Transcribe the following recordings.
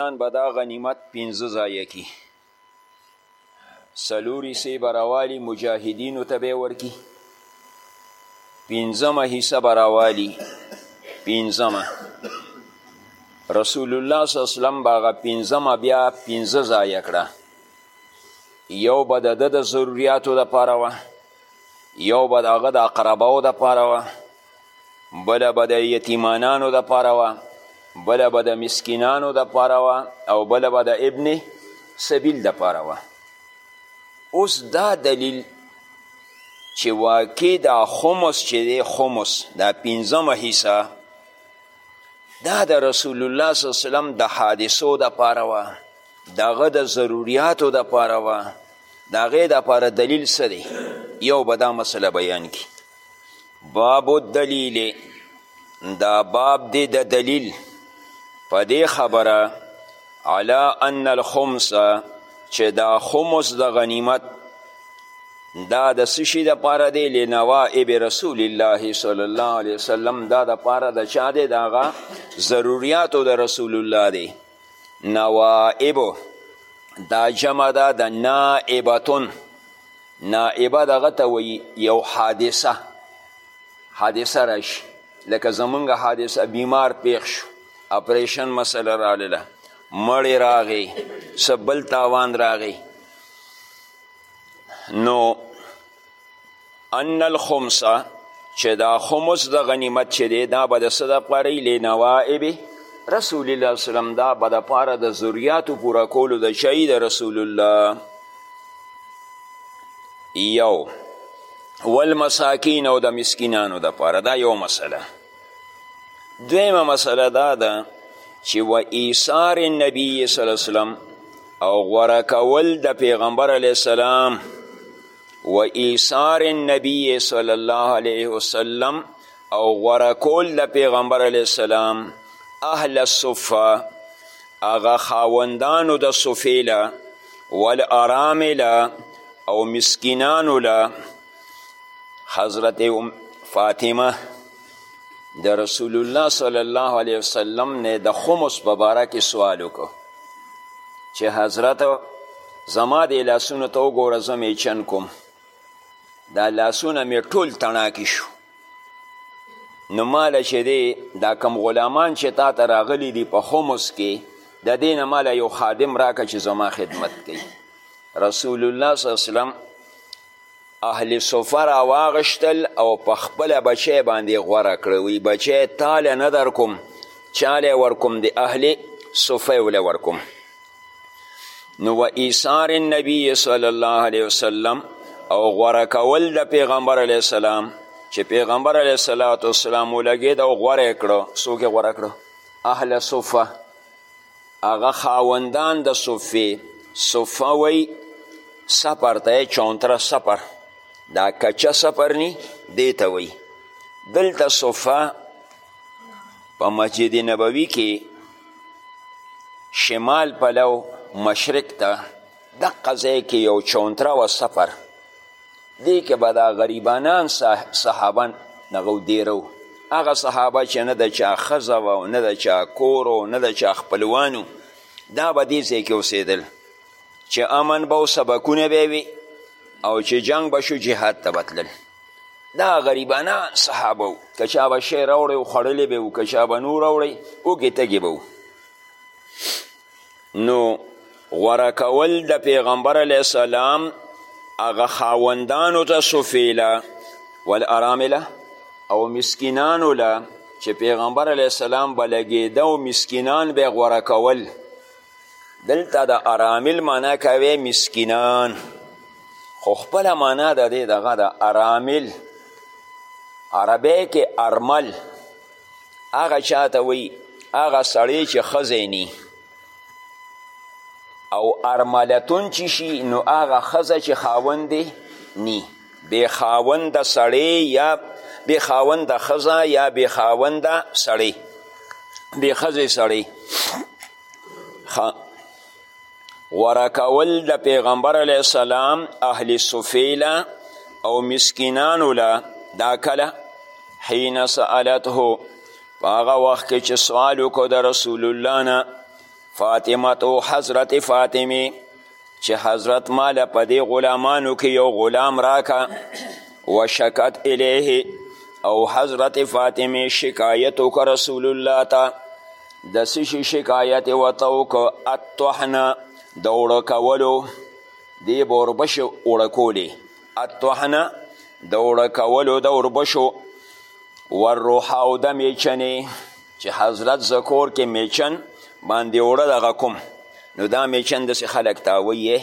مؤمنان به دا غنیمت پنځه ځایه کی څلور حصې به راوالي مجاهدینو ته به یې ورکي پنځمه حصه به راوالي پنځمه رسول الله صلی الله علیه وسلم به هغه پنځمه بیا پنځه ځایه کړه یو به د ده د ضروریاتو دپاره وه یو به د هغه د اقرباو دپاره وه بله به د یتیمانانو د پاره وه بله به د مسکینانو د پاره وه او بله به د ابن سبیل د پاره وه اوس دا دلیل چې واقع دا خمس چې دی خمس دا پنځمه حصه دا د رسول الله صلی الله علیه وسلم د حادثو د پاره وه دغه د ضروریاتو د پاره وه د هغې دپاره دلیل څه دی یو به دا مسله بیان کړي باب الدلیل دا باب دی د دلیل په دې خبره علا ان الخمس چې دا خمس د غنیمت دا د سشي د پاره دی لنوائب رسول الله صلی الله علیه وسلم دا د پاره د چا دی داغه ضروریاتو د رسول الله دی نوائبو دا جمع ده د نائبتون نائبه دغه ته وایي یو حادثه حادثه راشي لکه زمونږ حادثه بیمار پیښ شو اپریشن مسله راغله مړی راغی څه بل تاوان راغی نو ان الخمس چې دا خمس د غنیمت چې دی دا به د څه دپاره وي لنوائب رسول الله وسلم دا به دپاره د ذریاتو پوره کولو د چای د رسول الله یو والمساکین او د مسکینانو دپاره دا یو مسله دویمه مسله دا ده چې و ایثار نبی صلی الله علیه وسلم او غوره کول د پیغمبر علیه السلام و ایثار النبی صلی الله علیه وسلم او غوره کول د پیغمبر علیه السلام اهل الصفه هغه خاوندانو د صفې له والارامله او مسکینانو له حضرت فاطمه د رسول الله صلی الله علیه وسلم نه د خمس په باره کې سوال وکړو چې حضرت زما د لاسونو ته وګوره زه مې چن کوم دا لاسونه مې ټول تڼاکې شو نو ماله چې دی دا کم غلامان چې تا ته راغلی دي په خمس کې د دې نه ماله یو خادم راکه چې زما خدمت کوي رسول الله صلی الله علیه وسلم اهل صفه راواغشتل او په خپل بچی باندې غوره کړه وی بچی تاله نه در کوم چاله ورکوم د اهل صفه وله ورکوم نو و ایثار النبی صلی الله علیه وسلم او غوره کول د پیغمبر علیه السلام چې پیغمبر علیه السلام ولګېد او غوره یې کړو څوک یې غوره کړو اهل صفه هغه خاوندان د صفې صفه وی سپر ته چونتره سپر دا کچه سپر نی دیتا وی دلته صفه په مسجد نبوی کې شمال پلو مشرق ته دقه ځای کې یو چونتره و سفر دې کې به دا غریبانان صحابه دغه دیرو هغه صحابه چې نه د چا ښځه وه او نه د چا کور او نه د چا خپلوانو دا به دې ځای کې اوسېدل چې امن به او سبکونه به وي او چې جنگ به شو جهاد ته به تلل دا غریبانه صحابه و که چا به شی راوړی و خوړلی به و که چا به نور راوړی اوږې تږې به و نو غوره کول د پیغمبر علیه السلام هغه خاوندانو ته سفیله والارامله او مسکینانو له چې پیغمبر علیه السلام به لګېده او مسکینان به غوره کول دلته د ارامل معنا کوي مسکینان خو خپله معنا د دې دغه د ارامل عربی کې ارمل هغه چاته وی هغه سړی چې ښځی نی او ارملتون چې شي نو هغه ښځه چې خاوند نی بې خاونده سړی یا بې خاونده ښځه یا بې خاونده سړی بې ښځې سړی ورکول د پیغمبر علیه السلام اهل صفیله او مسکینانو له دا کله حین سألته په هغه وخت کې چې سوال وکړو د رسول الله نه فاطمه او حضرت فاطمه چې حضرت مال په دې غلامانو کې یو غلام راکه وشکت الیه او حضرت فاطمه شکایت وکړ رسول الله ته د سشي شکایت یې ورته وکړو الطحنه د اوړه کولو دې به اوربشې اوړه کولې الطحنه د اوړه کولو د اوربشو والروحه او د میچنې چې حضرت زکور کې میچن باندې اوړه دغه کوم نو دا میچن داسې خلک تاوی یې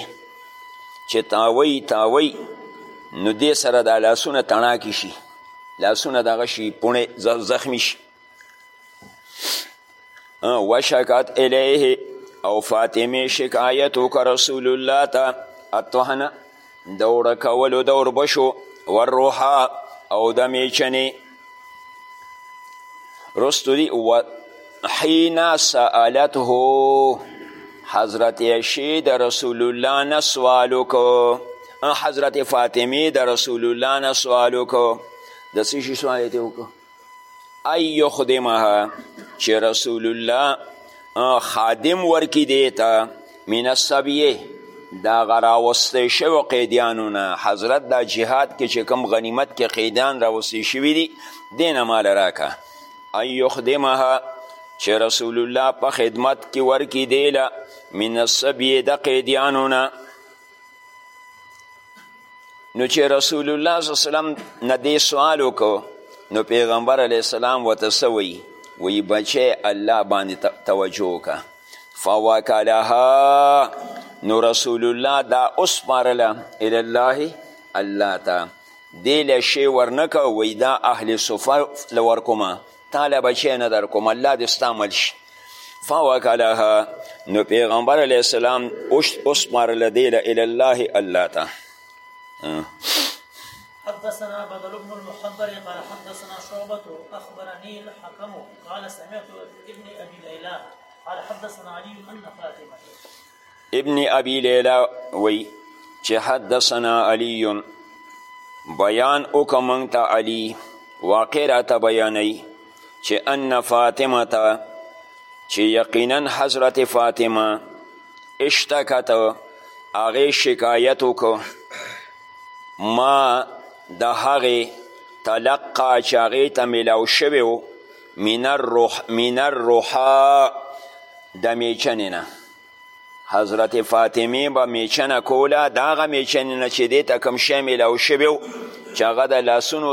چې تاوی تاوی نو دې سره دا لاسونه تڼاکې شي لاسونه دغه شي پوڼې زخمی شي وشکت الیه او فاطمه شکایت وکړه رسول الله ته الطحنه د اوړه کولو د اوربشو والروحا او د میچنې رستو دی و حین سألته حضرت عشی د رسول الله نه سوال وکړو حضرت فاطمه د رسول الله نه سوال وکړو د څه شي سوال یې وکړو ای یخدمها چې رسول الله خادم ورکی دیتا من السبیه دا غراوسته شو قیدیانو نه حضرت دا جهاد کې چې کوم غنیمت کې قیدیان راوسته شوی دي دین مال راکا ای یخدمها چې رسول الله په خدمت کې ورکی دیلا من السبیه د قیدیانو نه نو چې رسول الله صلی الله علیه وسلم نه دې سوال وکړو نو پیغمبر علیه السلام ورته څه وایي وایي بچی الله باندې توجه وکړه فوکلها نو رسول الله دا وسپارله الی الله الله ته دې له شی ورنکه وایي دا اهل صفه له ورکومه تاله بچی نه در کوم الله دې ستا مل شي فوکلها نو پیغمبر علیه السلام وسپارله دې له الی الله الله ته حدثنا بدل بن المحبر قال حدثنا شعبة أخبرني الحكم قال سمعت ابن أبي ليلى قال حدثنا علي أن فاطمة ابن ابي ليلى وي چې حدثنا علي بیان وکړه موږ ته علي واقع راته بیانوي چې ان فاطمه ته چې یقینا حضرت فاطمه اشتکت هغې شکایت وکړو ما د هغې تلقا چې هغې ته میلاو شوی و من الروح من الروحا د میچنې نه حضرت فاطمه به میچنه کوله د هغه میچنې نه چې دې ته کوم شی میلاو شوی و چې هغه د لاسونو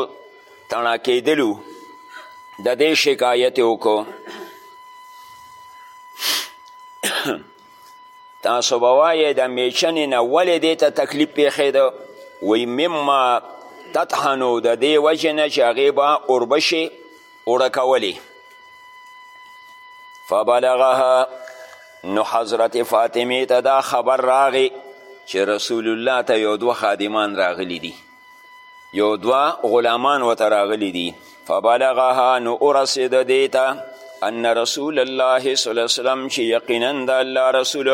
تڼا کېدلو د دې شکایت یې وکړو تاسو به وایې د میچنې نه ولې دې ته تکلیف پېښېده وایي مما تطحنو د دې وجې نه چې هغې به اوربشې اوړه کولې فبلغها نو حضرت فاطمه ته دا خبر راغی چې رسول الله ته یو دوه خادمان راغلی دي یو دوه غلامان ورته راغلي دي فبلغها نو ورسېده دې ته ان رسول الله صلی الله علیه وسلم چې یقینا د الله رسول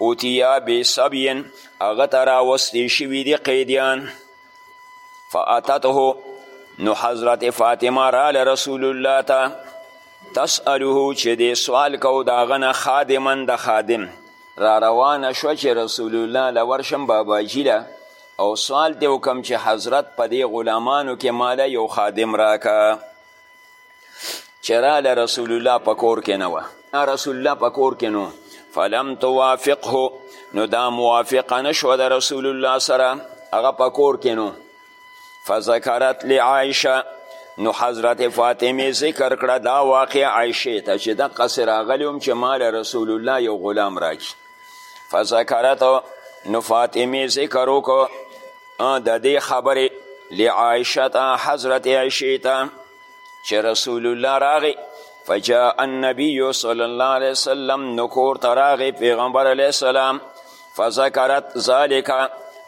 اوتیا بسبین هغه ته راوستې شوي دي قیدیان فاتته نو حضرت فاطمه راله رسول الله ته تسأله چې دې سوال کو د هغه نه خادمن د خادم را روانه شوه چې رسول الله له ورشم باباجي له او سوال دی وکم چې حضرت په دې غلامانو کې ماله یو خادم راکه چې راله رسول الله په کور کې نه وه رسول الله په کور کې نو فلم توافقه نو دا موافقه نشوه د رسول الله سره هغه په کور کې نو فذکرت لعائشه نو حضرت فاطمه ذکر کړه دا واقع عائشه ته چې دقسې راغلی وم چې ما رسول الله یو غلام راکړي فذکرت نو فاطمه ذکر وکړو د دې خبرې لعائشه حضرت عائشه ته چې رسول الله راغی فجاء النبی صلی الله علیه وسلم نو کور ته راغی پیغمبر علیه السلام فذکرت ذالک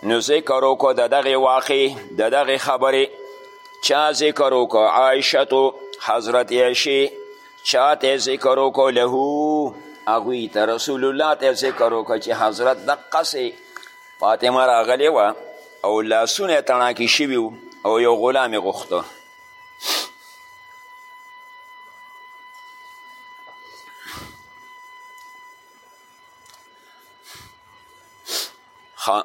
نو ذکر وکړو د دغې واقعې د دغې خبرې چا ذکر وکړو عائشتو حضرت عائشې چاته ذکر وکړو له هغوی ته رسول الله ته ذکر وکړه چې حضرت دقسې فاطمه راغلې وه او لاسونه یې تڼاکي شوي او یو غلام یې غوښته ها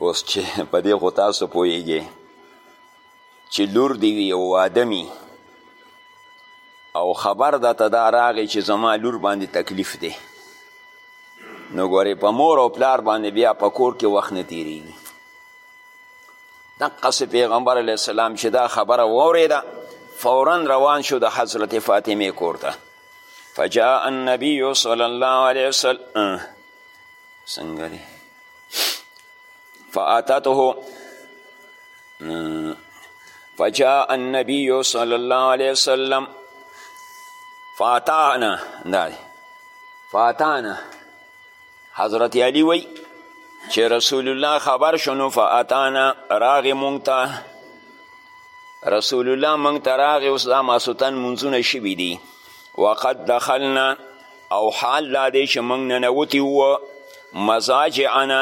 اوس چې په دې خو تاسو پوهېږئ چې لور دې وي او واده مي او خبر درته دا راغی چې زما لور باندې تکلیف دی نو ګورې په مور او پلار باندې بیا په کور کې وخت نه تیریږي دقسې پیغمبر علیه السلام چې دا خبره واورېده فورا روان شو د حضرت فاطمې کور ته فجاء النبی صلی الله علیه وسلم څنګه دی فاتته فجاء النبي صلى الله عليه وسلم فاتانا دا فاتانا حضرت علی وی چې رسول الله خبر شنو فاتانا راغ مونږ ته رسول الله مونږ ته راغ اوس دا ماسوتن منځونه شوي دي وقد دخلنا او حال دا دی چې موږ ننوتي وو مزاجعنا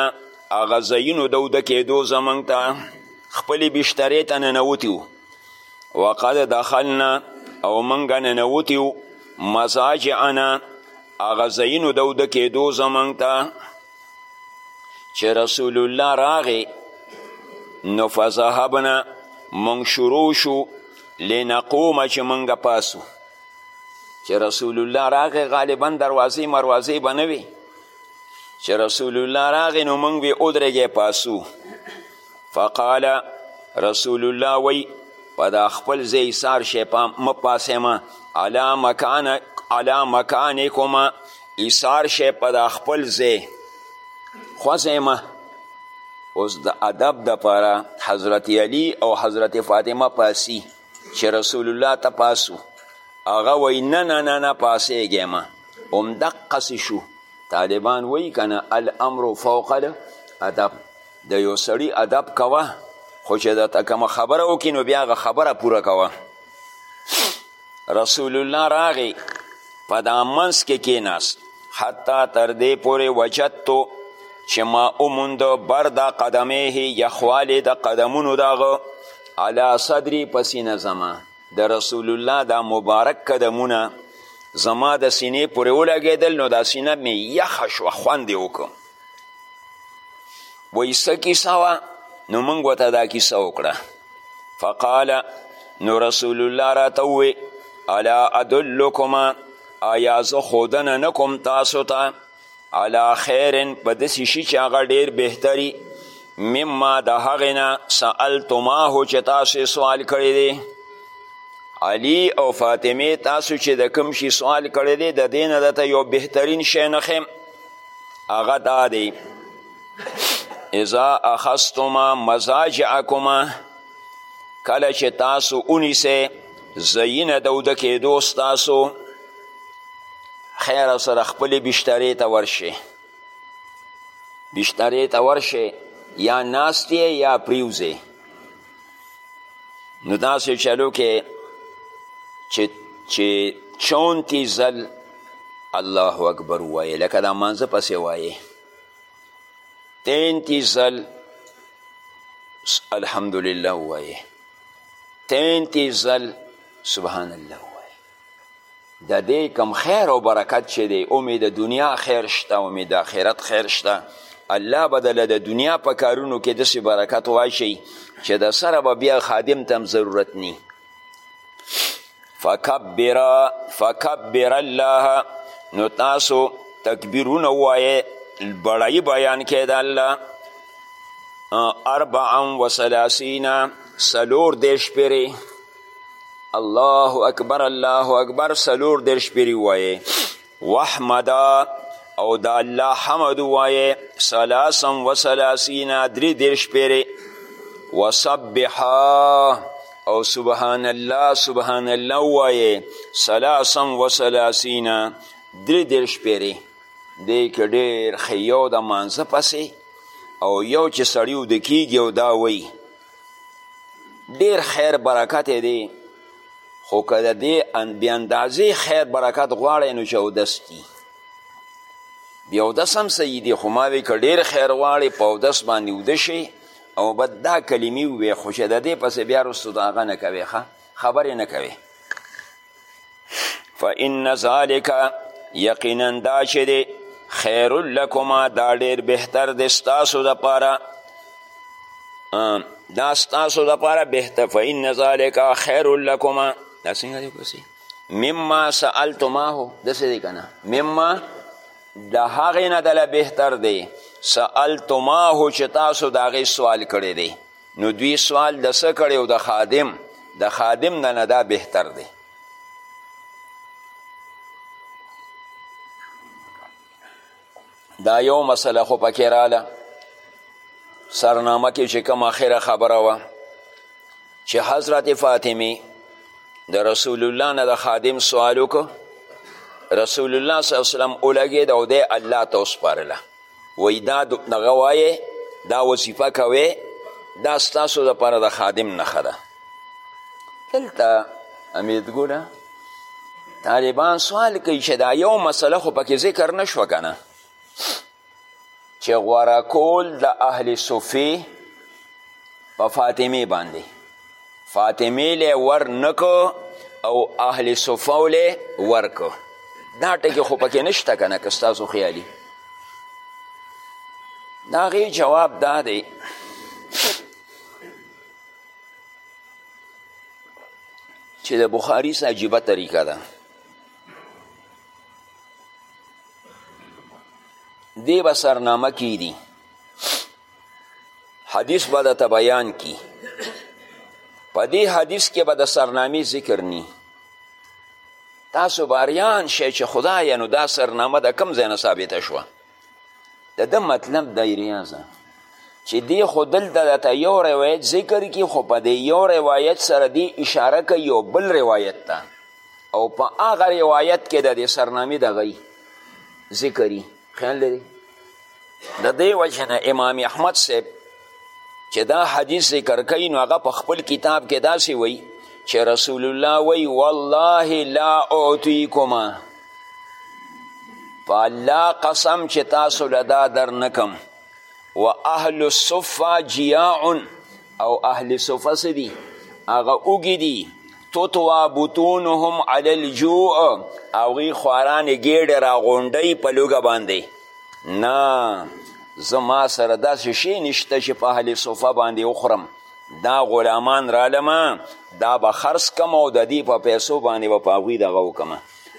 هغه ځایونو د اوده کېدو زموږ ته خپلې بشترې ته ننوتي وو وقد دخلنا او موږ ننوتي وو مزاجعنا هغه ځایونو د اوده کېدو زموږ ته چې رسول الله راغی نو فذهبنا موږ شروع شو لنقوم چې موږ پاسو چې رسول الله راغی غالبا دروازې مروازې به نه وي چې رسول الله راغی نو موږ به ودرېږی پاسو فقال رسول الله وی په دا خپل ځای ایسار شی مه پاسې ما علا مکان علا مکانکما ایسار شی په دا خپل ځای خوځې ما اوس د ادب دپاره حضرت علی او حضرت فاطمه پاسی چې رسول الله ته پاسو هغه وایي نه نه نه نه پاسېږی مه همدقسې شو طالبان وایي که نه الامر فوق ادب د یو سړي ادب کوه خو چې درته کومه خبره وکړي نو بیا هغه خبره پوره کوه رسول الله راغی په دا منځ کې کېناست حتی تر دې پورې وجدتو چې ما اوموند برد قدمه یخوالی د قدمونو دغه علا صدری په سینه زما د رسول الله دا مبارک قدمونه زما د سینې پورې ولګېدل نو دا سینه مې یخه شوه خوند یې وکړو وایي څه کیسه وه نو موږ ورته دا کیسه وکړه فقال نو رسول الله راته ووې الا ادلکما آیا زه ښودنه نه کوم تاسو ته تا علا خیر په دسی شي چې هغه ډیر بهتری مما د هغې نه سألتماه چې تاسو سوال کړی دی علی او فاطمه تاسو چې د کوم شي سوال کړی دی د دې نه درته یو بهترین شی نښیم هغه دا دی اذا اخذتما مزاجعکما کله چې تاسو ونیسئ ځایونه د اوده کېدو ستاسو خیر سره خپلې بشترې ته ورشئ بشترې ته ورشئ یا ناست یې یا پریوځئ نو داسې چلو کې چې چې چونتی ځل الله اکبر وایې لکه دا مانځه پسې وایې تینتی زل الحمدلله وایه تینتی زل سبحان الله وایه د دې کم خیر او برکت چې دی امید د دنیا خیر شته امید د آخرت خیر شته الله به دله د دنیا په کارونو کې داسې برکت واچوي چې د سره به بیا خادم ته هم ضرورت نی فکبر فکبر الله نو تاسو تکبیرونه وایه بړی بیان کې د الله اربعا و سلاسین سلور دیش پیری الله اکبر الله اکبر سلور دیش پیری وایه وحمدا او د الله حمد وایه سلاسم و سلاسینا دری دیرش پیره و سبحا او سبحان الله سبحان الله وایه سلاسم و سلاسینا دری دیرش پیره دی که دیر خیو د مانزه پسی او یو چې سړیو د کیږي او دا وی ډیر خیر برکت دی خو که د دې بې اندازې خیر برکت غواړی نو چې اودس دي بیا اودس هم صحیح دی خو ما وی که ډېر خیر غواړې په اودس باندې اوده شي او بد دا کلمې ووایې خو چې د دې پسې بیا رستو د هغه نه کوې ښه خبرې نه کوې فان ذلک یقینا دا چې دی خیر لکما دا ډېر بهتر دی ستاسو دپاره دا ستاسو دپاره بهتر فإن ذلک خیر لکما دا څنګه دی پسې مما سألتماه داسې دی که نه مما د هغې نه دله بهتر دی سألتماه چې تاسو د هغې سوال کړی دی نو دوی سوال د څه کړی او د خادم د خادم نه نه دا بهتر دی دا یو مسله خو پکې راله سرنامه کې چې کوم اخره خبره وه چې حضرت فاطمه د رسول الله نه د خادم سوال وکړو رسول الله صلی الله وسلم ولګېد او دی الله ته وسپارله وایي دا دغه وایې دا وظیفه کوې دا ستاسو دپاره د خادم نښه ده دلته امیدګله طالبان سوال کوي چې دا یو مسله خو پکې ذکر نه شوه که نه چې غوره کول د اهل صوفې په فاطمې باندې فاطمې لی ور نکو او اهل صوفه لی ورکو دا ټکې خو پکې نشته که نه که ستاسو خیالي د هغې جواب دا دی چې د بخاري څه عجیبه طریقه ده دی به سرنامه کی دي حدیث به درته بیان کی په دې حدیث کې به د سرنامې ذکر نی تاسو باریان شئ چې خدایه نو دا سرنامه د کم ځای نه ثابته شوه د ده مطلب دی ریاضه چې دی خو دلته درته یو روایت ذکر کی خو په دې یو روایت سره دی اشاره کوي یو بل روایت ته او په هغه روایت کې د دې سرنامې دغی ذکري خیال لري د دې وجه نه امام احمد صاحب چې دا حدیث ذکر کوي نو هغه په خپل کتاب کې داسې وایي چې رسول الله وایي والله لا اعطیکما په الله قسم چې تاسو له دا در نکم و اهل الصفه جیاع او اهل صفه څه دي هغه اوږي دي تطوا بطونهم علی الجوع هغوی خوارانې ګېډې راغونډوي په لوږه باندې نه زه ما سره داسې شی نشته چې په اهل صفه باندې وخورم دا غلامان رالم دا به خرڅ کم او د دې په پیسو باندې به په هغوی دغه وکړم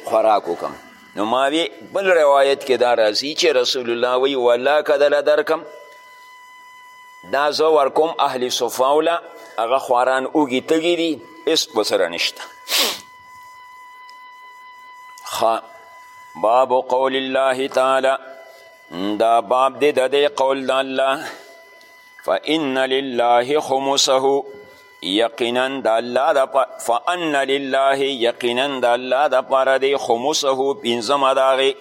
خوراک وکړم نو ما وی بل روایت کې دا راځي چې رسول الله وی ولا کدله درکم دا زه ورکوم اهل صفه وله هغه خواران اوږي تږي دي هېڅ ورسره نشته باب قول الله تعالی دا باب دی د دې قول د الله فان لله خمسه یقینا د الله د فان لله یقینا د الله د پاره دی خمسه پنځمه د هغې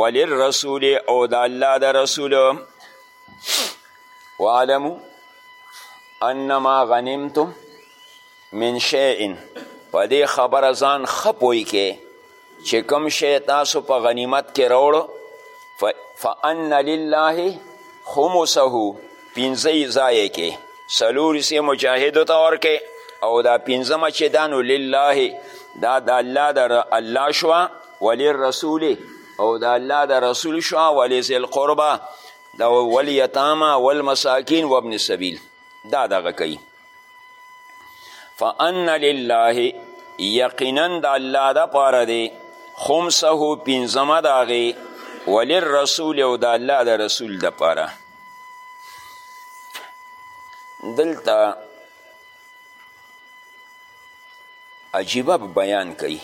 وللرسول او د الله د رسول واعلمو انما غنمتم من شیئن په دې خبره ځان ښه پوه کې چې کوم شی تاسو په غنیمت کې راوړو فان لله خمسه پنځه یې ځای کې څلور یې مجاهدو ته ورکې او دا پنځمه چې دا نو لله دا د الله د الله شوه وللرسول او د الله د رسول شوه ولذي القربه د والیتاما والمساکین وابن سبیل دا دغه کوي فان لله یقینا د الله د پاره دی خمسه پنځمه د هغې وللرسول او د الله د رسول د پاره دلته عجیبه بیان کوي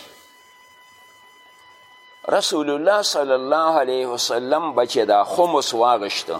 رسول الله صلی الله علیه وسلم بچه دا خمس واغشته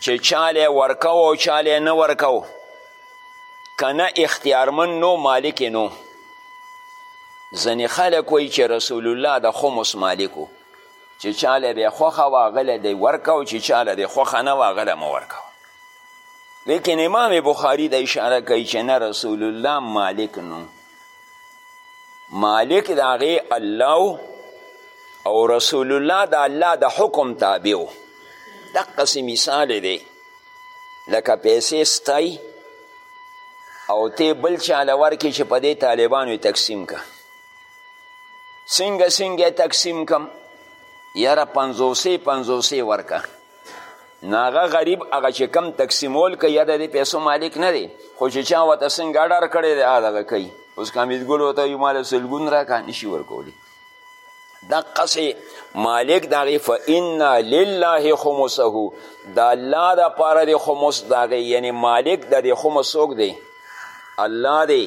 چې چاله ورکو او چاله نه ورکو کنه اختیارمن نو مالک نو ځنې خلک وایي چې رسول الله د خمس مالکو چې چاله به خوښه وه هغله دی ورکو چې چاله به خوښه نه وه هغله مه ورکو لیکن امام بخاری د اشاره کوي چې نه رسول الله مالک نو مالک د هغې الله او رسول الله د الله د حکم تابع و دقسې مثال دی لکه پیسې ستای او ته بل چاله ورکې چې په دې طالبانو تقسیم که څنګه څنګه تقسیم کم یاره پنځوسې پنځوسې ورکه نو هغه غریب هغه چې کم تقسیمول کوي یا د دې پیسو مالک نه دی خو چې چا ورته څنګه اډر کړی دی دغه کوي اوس که حمیدګل ورته وي ماله سلګون راکړه نشي ورکولی دقسې مالک د هغې فانا لله خمسه د الله دپاره د خمس د هغې یعنې مالک د دې خمس څوک دی الله دی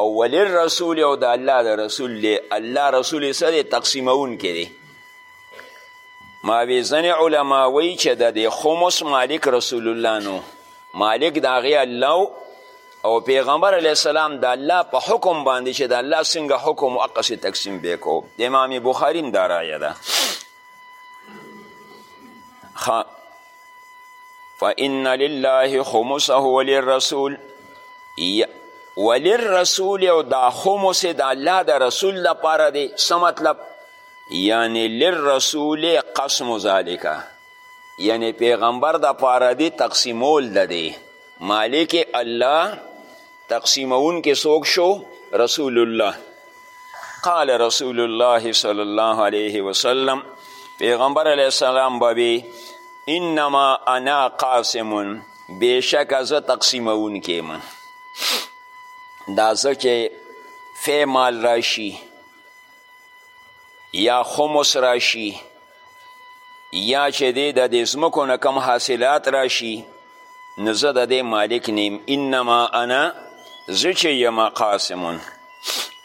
او وللرسول او د الله د رسول دی الله رسول یې څه دی تقسیموونکی دی ماوی ځنې علما وی چې د دې خمس مالک رسول الله نو مالک د هغې الله او پیغمبر علیه السلام د الله په حکم باندې چې د الله څنګه حکم هغسې تقسیم به کو د امام بخاري هم دا رایه ده فإن لله خمسه وللرسول وللرسول او دا خمس د الله د رسول لپاره دی څه مطلب یعنی للرسول قسم ذالک یعنی پیغمبر د پاره دی تقسیمول د دی مالک الله تقسیمون کې څوک شو رسول الله قال رسول الله صلی الله علیه وسلم پیغمبر علیه السلام بابی انما انا قاسم بیشک از تقسیمون کې من دا ځکه فی مال راشي یا خمس راشي یا چې دی د دې ځمکو نه کم حاصلات راشي نو زه د دې مالک نیم انما انا زه چې یم قاسمون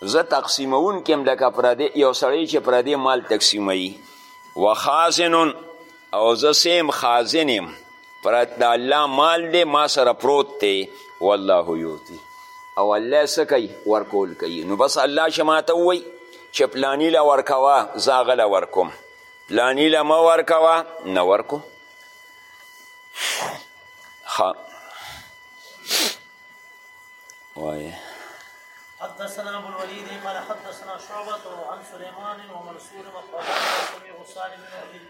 زه تقسیمون کیم لکه پردې یو سړی چې پردې مال تقسیموي وخازنون او زه سیم خازن یم پر د الله مال دی ما سره پروت دی والله یوتی او الله څه کوي ورکول کوي نو بس الله چې ماته ووایي چې پلانی له ورکوه زه هغه له ورکوم پلانی له مه ورکوه نه ورکوم ښه وایه حدثنا ابو الوليد قال حدثنا شعبة عن سليمان ومنصور وقال سمع سالم بن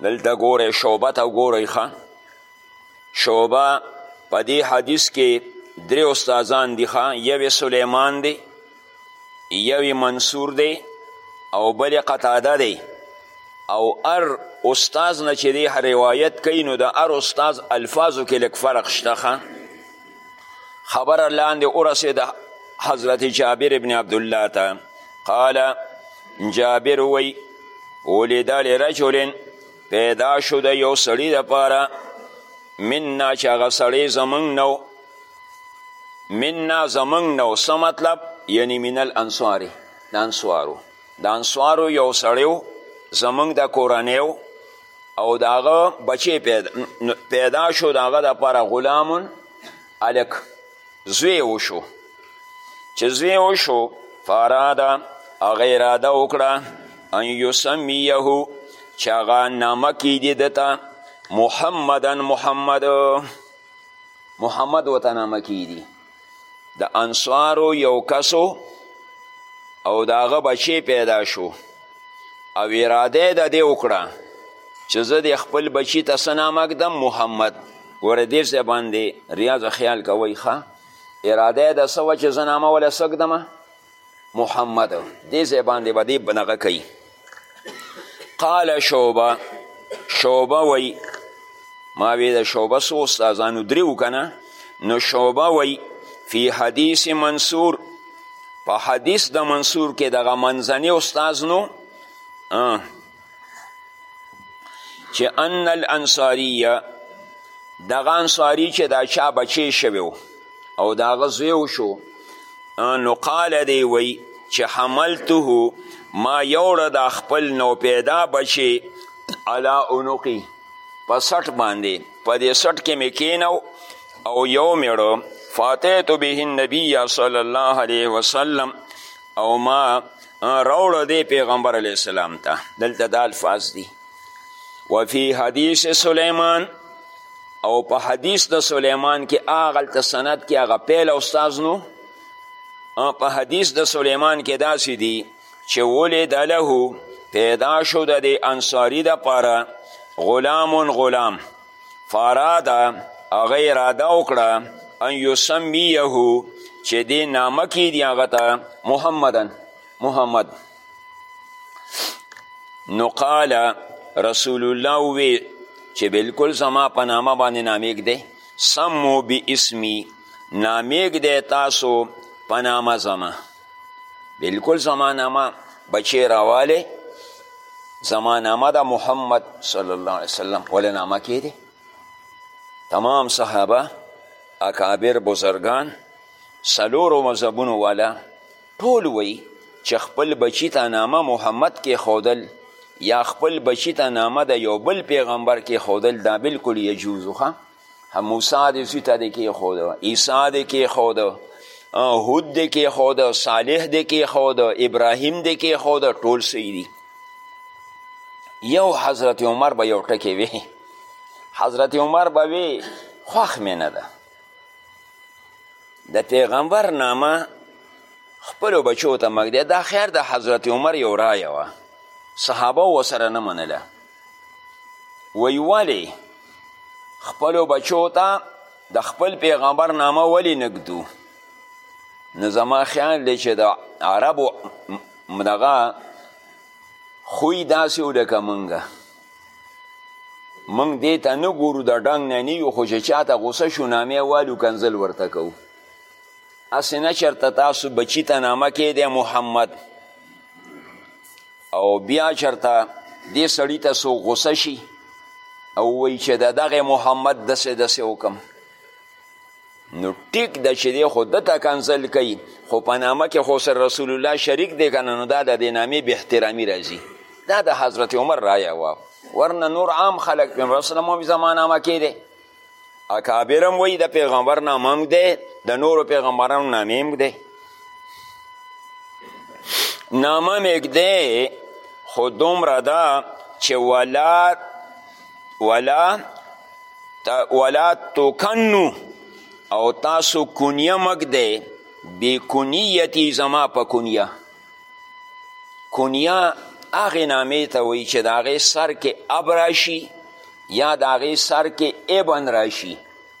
دلته ګورئ شعبه ته ګورئ ښه شعبه په دې حدیث کې درې استادان دي ښه یو سلیمان دی یو منصور دی او بل قتاده دی او هر استاز نه چې دی روایت کوي نو د هر استاز الفاظو کې لږ فرق شته ښه خبر لاندې ورسېده حضرت جابر ابن عبدالله ته قال جابر وی ولید لرجل پیدا شو د یو سړي دپاره منا چې هغه سړی زمونږ نه منا زمونږ نه څه مطلب یعنی من الانصاري د انصارو د انصارو یو سړی زمونږ د کورنۍ او د هغه بچی پیدا, پیدا شو د هغه دپاره غلام هلک زوی وشو چې زوی وشو فاراده هغه اراده وکړه ان یسمیه چې هغه نامه کیدي ده ته محمدن محمد محمد ورته نامه کیدي د انصارو یو کسو او د هغه بچی پیدا شو او اراده د دې وکړه چې زه د خپل بچی ته څه نام اږدم محمد ګوره دې ځای باندې ریاض خیال کوئ ښه اراده یې د څه وه چې زه نامه وله څه ږدمه محمد دې ځای باندې به دې بنغه کوي قال شعبه شعبه وی ما وی د شعبه څو استادانو درې وکنه نو شعبه وی فی حدیث منصور په حدیث د منصور کې دغه منځنی استاد نو چې ان الانصاریه دغه انصاری چې دا چا بچی شوی او د هغه زوی وشو نو قال دی وی چې حملته ما یوړه دا خپل نو پیدا بچی علا عنقی په سټ باندې په دې سټ کې مې کینو او یو میړو فاتیتو به النبی صلی الله علیه وسلم او ما راوړه دی پیغمبر علیه السلام ته دلته دا الفاظ دي وفي حدیث سلیمان او په حدیث د سلیمان کې هغلته سند کې هغه پیل استاذ نو په حدیث د سلیمان کې داسې دي چې ولد له پیدا شو د دې انصاري دپاره غلام غلام فاراده هغه اراده وکړه ان یسمیه چې دې نامه کیږدي هغه ته محمدن محمد نو قال رسول الله وی چې بالکل زما په نامه باندې نامیږ دی سمو بی اسمی نامیږ دی تاسو په نامه زما بلکل زما نامه بچی راوالی زما نامه ده محمد صلی الله علیه وسلم ولی نامه کې دی تمام صحابه اکابر بزرگان سلورو مذهبونو والا ټول وی چې خپل بچی ته نامه محمد کې خودل یا خپل بچی ته نامه د یو بل پیغمبر کې خودل دا بلکل یجوزو ښه موسی دی زوی ته دی کیښود عیسی دی کیښود هود دی کیښود صالح دی کیښود ابراهیم دی کیښود ټول صحیح دي یو حضرت عمر به یو ټکی وي حضرت عمر به وی خوښ مې نه ده د پیغمبر نامه خپلو بچو ته مږدی دا خیر د حضرت عمر یو رایه وه صحابه ورسره نه منله وی ولی خپلو بچو ته د خپل پیغمبر نامه ولی نږدو نو زما خیال دی چې د عربو دغه خوی داسې و لکه مونږه مونږ دې ته نه ګورو د ډنګ نه نه یو خو چې چاته غوسه شو نامې والو کنځل ورته کوو هسې نه چېرته تاسو بچي ته نامه کښېږدی محمد او بیا چرته دې سړي ته څوک غوسه شي او وایي چې د دغه محمد دسې دسې وکم نو ټیک ده چې دی خو ده ته کنزل کوي خو په نامه کې خو سر رسول الله شریک دی که نو دا د دې نامې بهاحترامي راځي دا د حضرت عمر رایه وه ورنه نور عام خلک پرې رسول الله زما نامه کې دی اکابر هم وایي د پیغمبر نامه هم دی د نورو پیغمبرانو نامې هم دی نامه هم دی خو دومره ده چې ولا ولا ولا توکنو او تاسو کنیه مږدی بی کنیتی زما په کنیه کنیا هغې نامې ته وایي چې د هغې سر کې اب راشي یا د هغې سر کې ابن راشي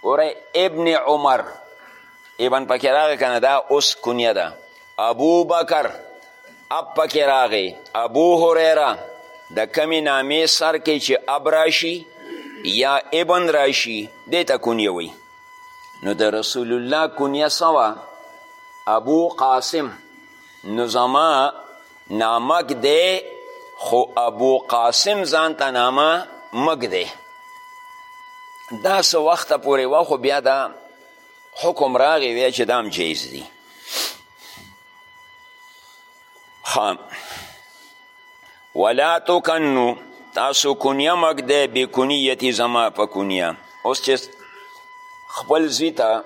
ګوره ابن عمر ابن پکې راغی که نه دا اوس کنیه ده ابو بکر اب پکې راغی ابو هریره د کمی نامې سر کې چې اب راشي یا ابن راشي دې ته کنیه وي نو د رسول الله کنیه سوه ابو قاسم نو زما نامک دی خو ابو قاسم ځان ته نامه مګ دی دا څه وخته پورې وه خو بیا دا حکم راغی وی چې دام جایز دی خام ولا تکنو تاسو کنیه مږدی بکنیتی زما په کنیه اوس چې خپل زوی ته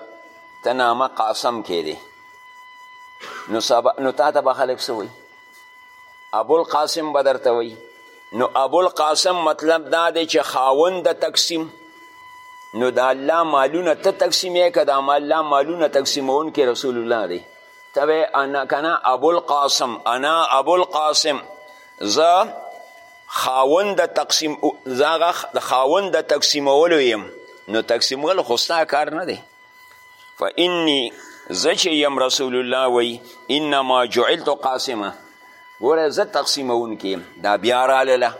ته نامه قاسم کې دی نو, سبا... نو تا ته به خلک څه وایي ابوالقاسم به درته وایي نو ابوالقاسم مطلب دا دی چې خاوند د تقسیم نو د الله مالونه ته تقسیمې که د الله مالونه تقسیمونکې رسول الله دی ته به انا کنه ابوالقاسم انا ابوالقاسم زه خاوند د تقسیم زغه د خاوند د تقسیمولو یم نو تقسیمول خو ستا کار نه دی فانی زه چې یم رسول الله وی انما جعلت قاسمه ګوره زه تقسیمون کې دا بیا راله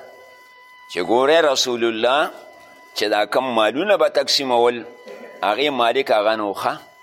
چې ګوره رسول الله چې دا کم مالونه به تقسیمول هغې مالک هغه نوخه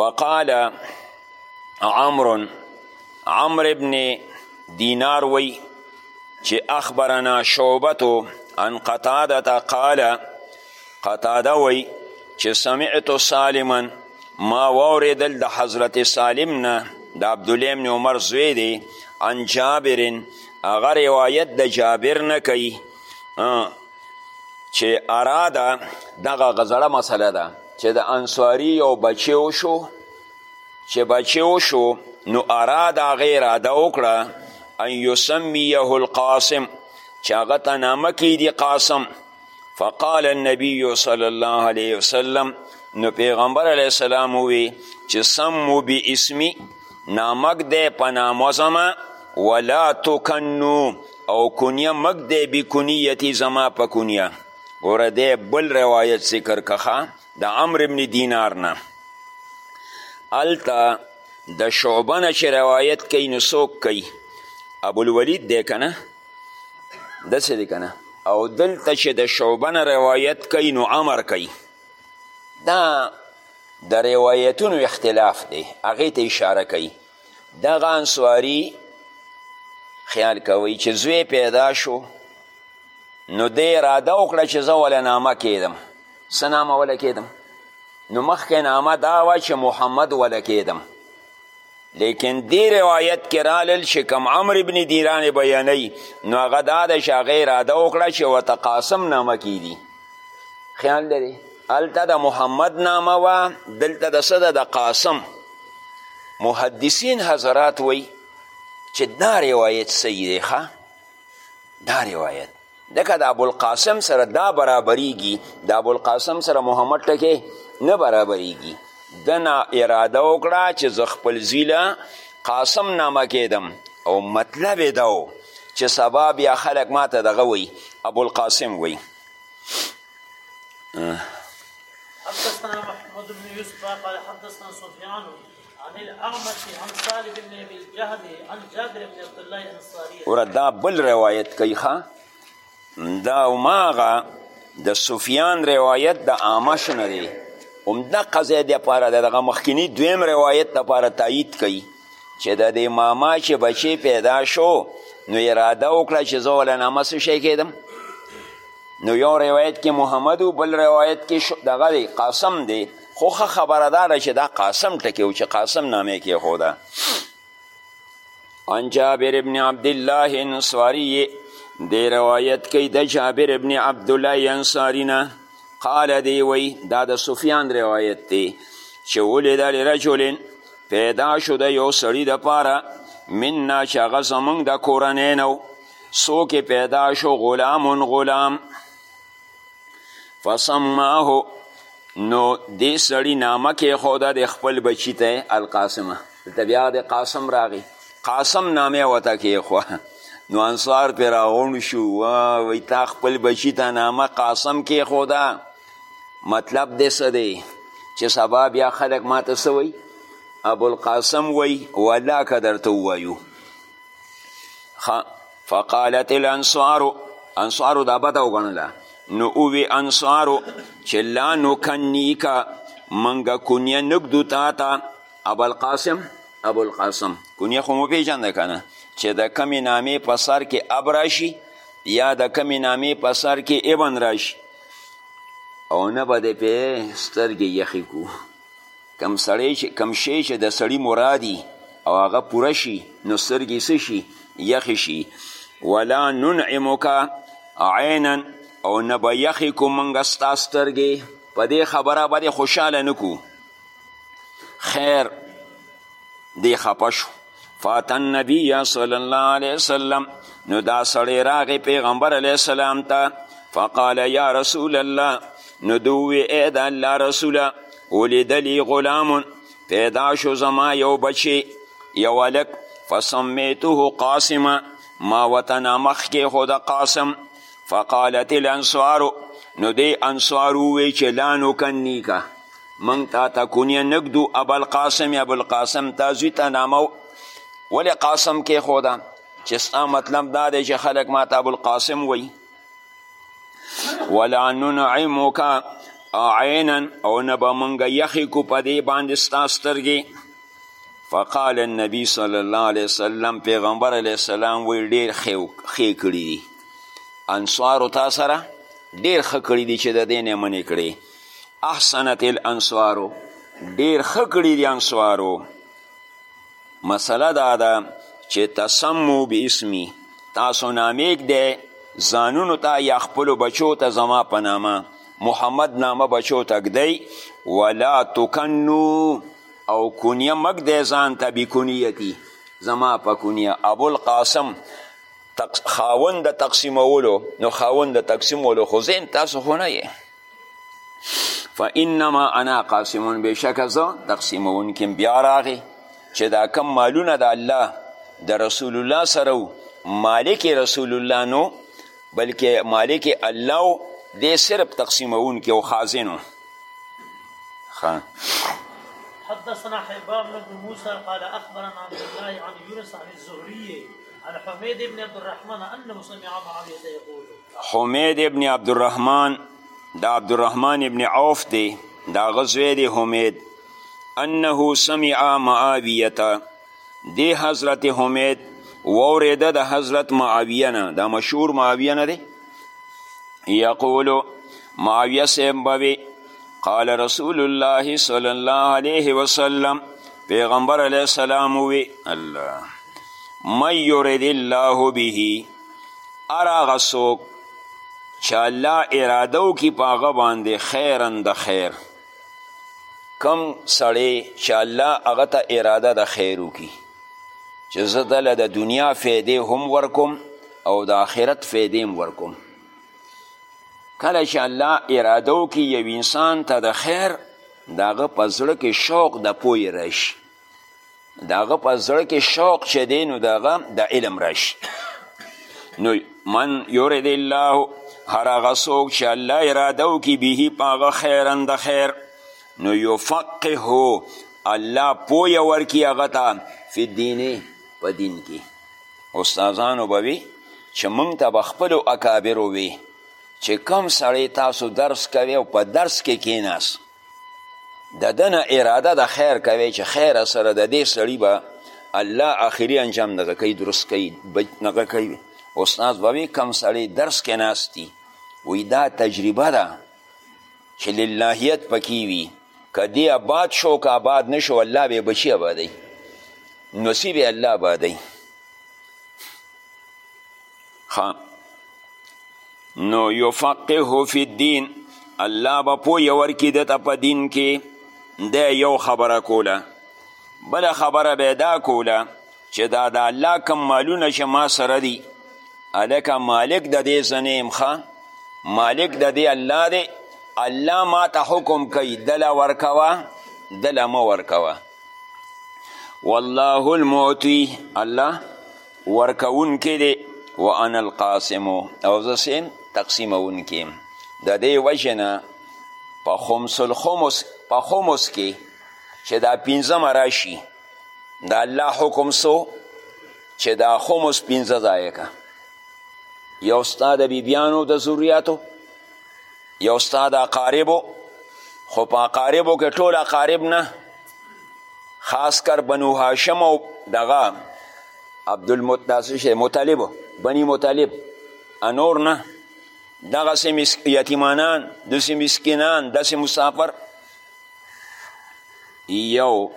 وقال عمر عمر ابن دینار وی چې اخبرنا شعبتو ان قتاده قال قتاده وی چې سمعت سالما ما واوریدل د حضرت سالم نه د عبدالله ابن عمر زوی دی عن جابر هغه روایت د جابر نه کوي چې اراده دغه غزړه مسله ده چې د انصاري یو بچی وشو چې بچی وشو نو اراده هغه اراده وکړه ان یسمیه القاسم چې هغه ته نامه کیدي قاسم فقال النبی صلی الله علیه وسلم نو پیغمبر علیه السلام وی چې سمو بی اسمی نامک دی په ناموزمه ولا تکنو او کنیه مګ دی بی کنیتی زما په کنیه ګوره دی بل روایت ذکر کخه د عمر ابن دینار نه الته د شعبه نه چې روایت کوي نو څوک کوي ابوالولید دی که نه داسې دی که نه او دلته چې د شعبه نه روایت کوي نو امر کوي دا د روایتونو اختلاف دی هغې ته اشاره کوي دغه انصاري خیال کوي چې زوی پیدا شو نو دی اراده وکړه چې زه وله نامه کېدم څه نامه وله کېدم نو مخکې نامه دا وه چې محمد وله کېدم لیکن دی روایت کې رالل چې کم عمر ابن دیران بیانوي نو هغه دا ده چې هغه اراده وکړه چې ورته قاسم نامه کېدي خیال لري هلته د محمد نامه وه دلته د څه د قاسم محدثین حضرات وی چې دا روایت صحیح دی ښه دا روایت دکه د ابوالقاسم سره دا برابریږي د ابوالقاسم سره محمد ټکی نه برابریږي ده نه اراده وکړه چې زه خپل زوی له قاسم نامه کېدم او مطلب یې دا چې سبا بیا خلک ما ته دغه وی ابوالقاسم وی حدثنا محمود بن یوسف قال حدثنا سفیان عن الاعمش عن صالح بن ابي الجهد عن جابر بن عبد الله الانصاري ور دا بل روایت کوي ښا دا ماغه د سفیان روایت د اعمش نه دی هم دقه ځای دپاره د دغه مخکیني دویم روایت دپاره تایید کوي چې د دې ماما چې بچی پیدا شو نو اراده وکړه چې زه وله نامه څه شی کېدم نو یو روایت کې محمد بل روایت کې دغه دی قاسم دی خو ښه خبره دا ده چې دا قاسم ټکی و چې قاسم نامه یې کېښوده عن جابر ابن عبدالله انصاري دی روایت کوي د جابر ابن عبدالله انصاري نه قال دی وی دا د سفیان روایت دی چې ولد لرجل پیدا شو د یو سړي دپاره منا چې هغه زمونږ د کورنۍ نه و څوک پیدا شو غلام غلام فسماه نو دې سړي نامه کېښوده د خپل بچي ته القاسمه دلته بیا د قاسم راغی قاسم نامه ورته کېښوه نو انصار پرې راغونډ شو وایي تا خپل بچي ته نامه قاسم کېښوده مطلب دې څه دی چې سبا بیا خلک ماته څه وایي ابوالقاسم وایي والله که درته ووایو فقالت الانصارو انصارو دا بده وګڼله نو اووی انصارو چې لا نکنیکا منګه کنیه نږدو تا ته ابوالقاسم ابوالقاسم کنیه خو مو پېژنده که نه چې د کمې نامې په سر کې اب راشي یا د کمې نامې په سر کې ابن راشي او نه به دې پې سترګې یخې کو کم سړی چې کم شی چې د سړي مرادي او هغه پوره شي نو سترګې څه شي یخې شي ولا ننعمک عینا او نه به یخې کو موږ ستا سترګې په دې خبره به دې خوشحاله نه کو خیر دې خپه شو فات النبی صلی الله علیه وسلم نو دا سړی راغی پیغمبر علیه السلام ته فقال یا رسول الله نو دوی ای د الله رسوله ولیدلی غلام پیدا شو زما یو بچی یو هلک فسمیته قاسمه ما ورته نامه کښېښوده قاسم فقالت الانصارو نو دی انصار ووی چې لا نکنی که من تا ته کنیه نږدو ابوالقاسم ابوالقاسم تا زوی ته نامه ولې قاسم کېښوده چې ستا مطلب دا دی چې خلک ما ته ابوالقاسم وایي ولا ننعمک عینا او نه به مونږ یخې کو په دې باندې ستا سترګې فقال النبي صلی الله علیه وسلم پیغمبر علیه السلام وی ډیر ښې کړي دي انصارو تا سره ډیر ښه کړي دي چې د دې نه منې کړې احسنت الانصارو ډیر ښه کړي دي انصارو مسله دا ده چې تسمو باسمي تاسو نامیږ دی ځانونو ته یا خپلو بچو ته زما په نامه محمد نامه بچو ته ږدی ولا تکنو او کنیه مږ دی ځان ته بکنیتي زما په کنیه ابوالقاسم خاوند د تقسیمولو نو خاوند د تقسیمولو خو زین تاسو خو نه یې فانما انا قاسمون بشک زه تقسیمون کیم بیا راغی چې دا کم مالونه د الله د رسول الله سره مالک رسول الله نو بلکې مالک الله دې صرف تقسیمون کې او خازنو خان حدثنا حباب بن موسى قال اخبرنا عبد الله عن يونس عن الزهري عن حميد بن عبد الرحمن انه سمع معاويه يقول حمید ابن عبدالرحمن د عبدالرحمن ابن عوف دی د هغه زوی دی حمید انه سمع معاویته دی حضرت حمید واورېده د حضرت معاویه نه دا مشهور معاویه نه دی یقولو معاویه صاحب به وي قال رسول الله صلی الله علیه وسلم پیغمبر علیه السلام وی الله من یرد الله به هر هغه څوک چې الله اراده وکړي په هغه باندې خیرا د خیر کم سړی چې الله هغه ته اراده د خیر وکړي چې زه دله د دنیا فیدې هم ورکم او د آخرت فیدې هم ورکم کله چې الله اراده وکړي یو انسان ته د خیر د هغه په زړه کې شوق د پوی راشي د هغه په زړه کې شوق چې دی نو د هغه د علم راشي نو من یرد الله هر هغه څوک چې الله اراده وکړي به په هغه خیرا د خیر نو یفقه الله پویه ورکړي هغه ته فی دینه په دین کې استادانو به وي چې موږ ته به خپلو اکابرو وي چې کم سړی تاسو درس کوي او په درس کې کیناست د ده نه اراده د خیر کوي چې خیر سره د دې سړي به الله آخري انجام دغه کوي درست کوي دغه کوي استاد به وي کم سړی درس کې ناست دي وایي دا تجربه ده چې للهیت پکې وي که دی آباد شو که آباد نه شو الله به بچي آبادوي نصیب الله آبادوي خان نو یفقه فی الدین الله به پوی ورکی دته په دین کې دا یو خبره کوله بله خبره به دا کوله چې دا د الله کم مالونه چې ما سره دي هلکه مالک د دې زه نه ښه مالک د دې الله دی الله ما ته حکم کوي دله ورکوه دله مه ورکوه والله المعطي الله ورکوونکی دی وانا القاسم او زه سیم تقسیمونکی یم د دې وجې نه په خمس الخمس په خمس کې چې دا پنځمه راشي د الله حکم سو چې دا خمس پنځه ځایه که یو ستا د بیبیانو د ذریاتو یو ستا د اقاربو خو په اقاربو کې ټول اقارب نه خاص کر بنو هاشم او دغه عبدالمطلب مطلب بني مطلب انور نه دغسې یتیمانان داسې مسکینان داسې مسافر یو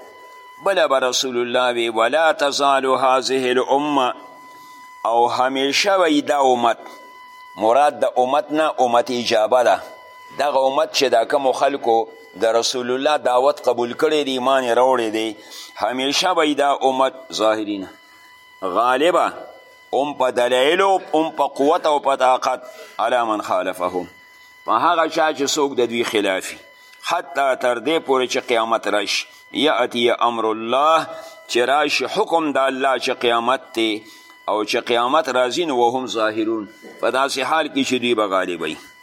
بله به رسول الله وی ولا تزال هذه الامه او همیشه وی دا امت مراد د امت نه امت اجابه ده دغه امت چې دا کومو خلکو د رسول الله دعوت قبول کړی دی ایمان یې راوړی دی همیشه به دا امت ظاهرینه غالبه هم په دلایلو هم په قوت او په طاقت علی من خالفهم په هغه چا چې څوک د دوی خلافي حتی تر دې پورې چې قیامت راشي یأتی امر الله چې راشي حکم د الله چې قیامت دی او چې قیامت راځي نو وهم ظاهرون په داسې حال کې چې دوی به غالبوي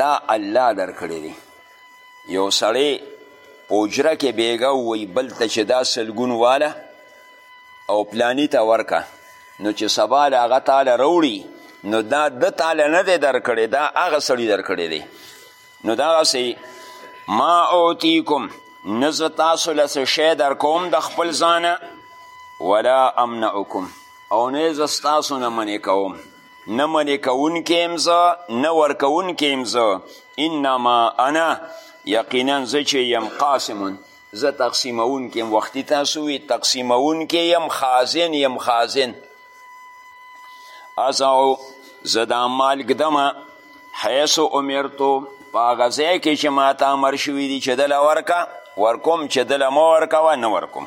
دا الله درکړی دی یو سړی په اجره کې بیګا ووی بل ته چې دا سلګون واله او پلانی ته ورکه نو چې سبا له هغه تاله راوړي نو دا د تاله نه دی درکړی دا هغه سړي درکړی دی نو دغسې ما اوتیکم نه زه تاسو له څه شی درکوم د خپل ځانه ولا امنعکم او نه زه ستاسو نه منې کوم نه منې کوونکی یم زه نه ورکوونکی یم زه انما انا یقینا زه چې یم قاسمون زه تقسیمونکی یم وختي تاسو وي تقسیمونکی یم خازن یم خازن ازعو زه دا مال ږدمه حیث امرتو په هغه ځای کې چې ما ته امر شوي دي چې دله ورکه ورکوم چې دله مه ورکوه نه ورکوم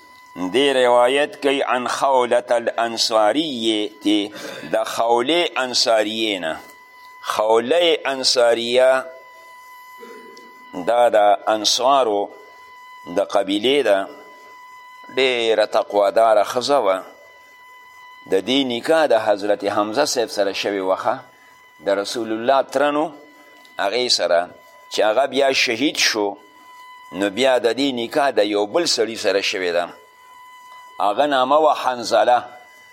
دی روایت کوي عن خولت الانصاریه تی د خوله انصاریه نه خوله انصاریه دا د انصارو د قبیله ده ډیره تقواداره ښځه وه د دې نکاح د حضرت حمزه صاحب سره شوې وخه د رسول الله ترنو هغې سره چې هغه بیا شهید شو نو بیا د دې نکاح د یو بل سړي سره شوې ده هغه نامه وه حنزله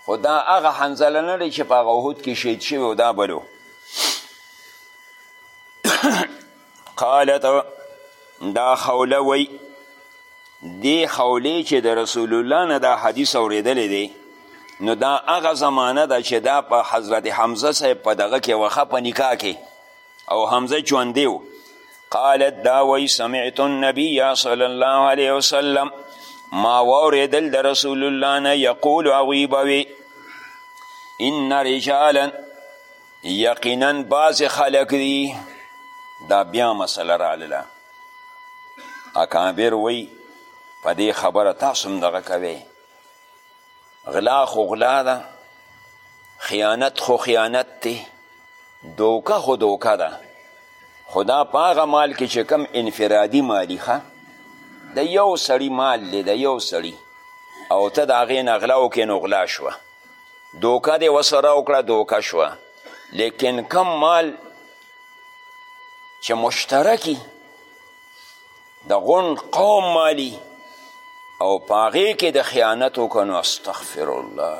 خو دا هغه حنزله نه دی چې په هغه احد کې شهید شوی او دا بلو قالت دا خوله وی دی خولی چې د رسول الله نه دا حدیث اوریدلی دی نو دا هغه زمانه ده چې دا په حضرت حمزه صاحب په دغه کې وخه په نکاح کې او حمزه ژوندی و قالت دا وی سمعت النبی صلی الله علیه وسلم ما واوریدل د رسول الله نه یقول هغوی به وي ان رجالا یقینا بعضې خلک دي دا بیا مسله رالله اکابر وی په دې خبره تاسو هم دغه کوئ غلا خو غلا ده خیانت خو خیانت دی دوکه خو دوکه ده خدا په هغه مال کې چې کم انفرادي مالی ښه د یو سړي مال دی د یو سړي او ته د هغې نه غلا وکړې نو غلا شوه دوکه دې وسره وکړه دوکه شوه لیکن کم مال چې مشترکی د غون قوم مالی او پاغې کې د خیانت وکنو استغفر الله